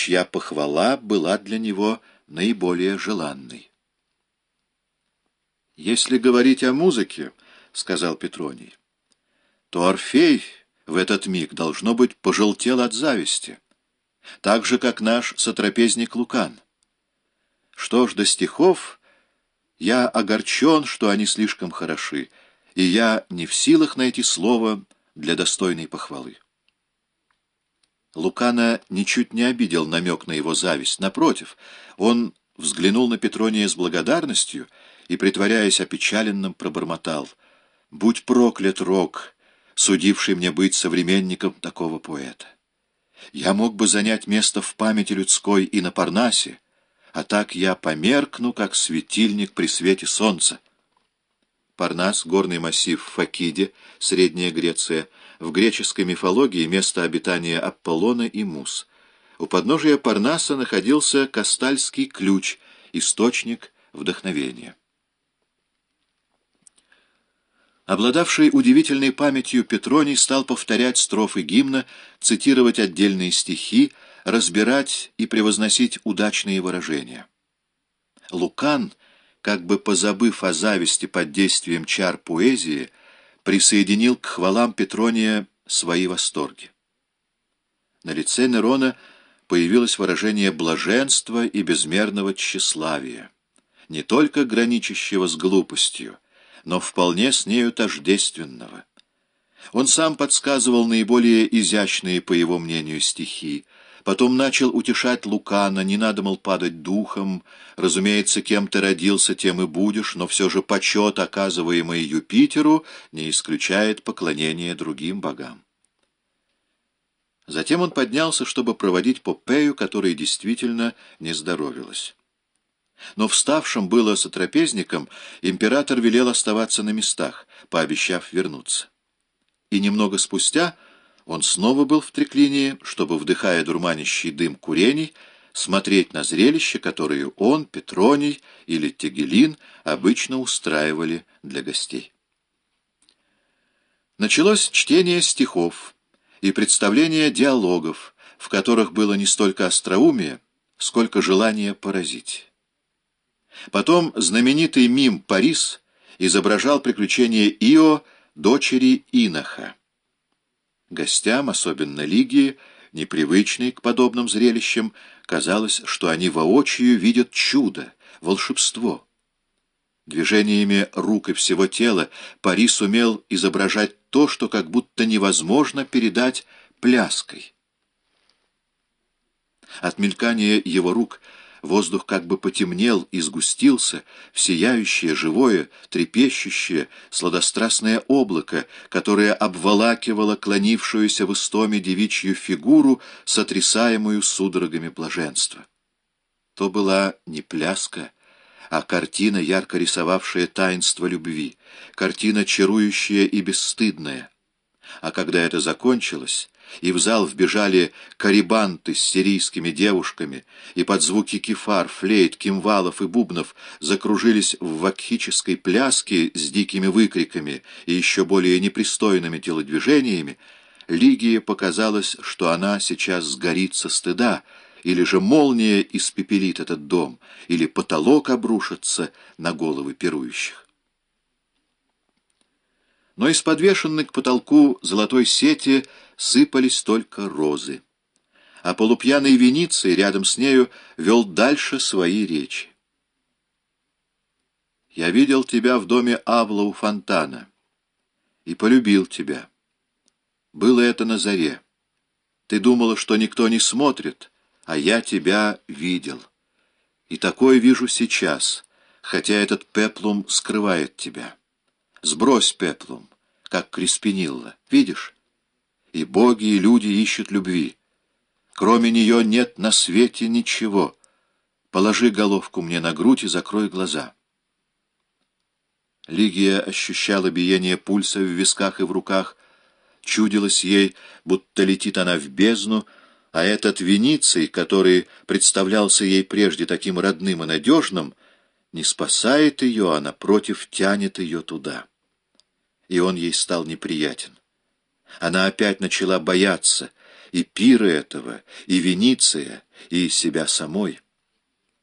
чья похвала была для него наиболее желанной. «Если говорить о музыке, — сказал Петроний, — то Орфей в этот миг, должно быть, пожелтел от зависти, так же, как наш сотрапезник Лукан. Что ж до стихов, я огорчен, что они слишком хороши, и я не в силах найти слово для достойной похвалы. Лукана ничуть не обидел намек на его зависть. Напротив, он взглянул на Петрония с благодарностью и, притворяясь опечаленным, пробормотал. «Будь проклят, Рок, судивший мне быть современником такого поэта! Я мог бы занять место в памяти людской и на Парнасе, а так я померкну, как светильник при свете солнца». Парнас — горный массив Факиде, Средняя Греция — в греческой мифологии место обитания Аполлона и Мус. У подножия Парнаса находился Кастальский ключ, источник вдохновения. Обладавший удивительной памятью Петроний стал повторять строфы гимна, цитировать отдельные стихи, разбирать и превозносить удачные выражения. Лукан, как бы позабыв о зависти под действием чар поэзии, присоединил к хвалам Петрония свои восторги. На лице Нерона появилось выражение блаженства и безмерного тщеславия, не только граничащего с глупостью, но вполне с нею тождественного. Он сам подсказывал наиболее изящные, по его мнению, стихи, Потом начал утешать Лукана, не надо, мол, падать духом. Разумеется, кем ты родился, тем и будешь, но все же почет, оказываемый Юпитеру, не исключает поклонение другим богам. Затем он поднялся, чтобы проводить Попею, которая действительно не здоровилась. Но вставшим было сотрапезником, император велел оставаться на местах, пообещав вернуться. И немного спустя он снова был в треклинии, чтобы, вдыхая дурманящий дым курений, смотреть на зрелища, которые он, Петроний или Тегелин обычно устраивали для гостей. Началось чтение стихов и представление диалогов, в которых было не столько остроумие, сколько желание поразить. Потом знаменитый мим «Парис» изображал приключения Ио, дочери Иноха. Гостям, особенно Лигии, непривычной к подобным зрелищам, казалось, что они воочию видят чудо, волшебство. Движениями рук и всего тела Пари сумел изображать то, что как будто невозможно передать пляской. От мелькания его рук — Воздух как бы потемнел и сгустился в сияющее, живое, трепещущее, сладострастное облако, которое обволакивало клонившуюся в истоме девичью фигуру, сотрясаемую судорогами блаженства. То была не пляска, а картина, ярко рисовавшая таинство любви, картина чарующая и бесстыдная. А когда это закончилось, и в зал вбежали карибанты с сирийскими девушками, и под звуки кефар, флейт, кимвалов и бубнов закружились в вакхической пляске с дикими выкриками и еще более непристойными телодвижениями, Лигии показалось, что она сейчас сгорит со стыда, или же молния испепелит этот дом, или потолок обрушится на головы пирующих. Но из подвешенной к потолку золотой сети сыпались только розы. А полупьяный Вениций рядом с нею вел дальше свои речи. «Я видел тебя в доме Авла у фонтана и полюбил тебя. Было это на заре. Ты думала, что никто не смотрит, а я тебя видел. И такое вижу сейчас, хотя этот пеплум скрывает тебя. Сбрось пеплум как Криспинилла. Видишь? И боги, и люди ищут любви. Кроме нее нет на свете ничего. Положи головку мне на грудь и закрой глаза. Лигия ощущала биение пульса в висках и в руках. Чудилось ей, будто летит она в бездну, а этот Вениций, который представлялся ей прежде таким родным и надежным, не спасает ее, а напротив тянет ее туда и он ей стал неприятен. Она опять начала бояться и пира этого, и Вениция, и себя самой.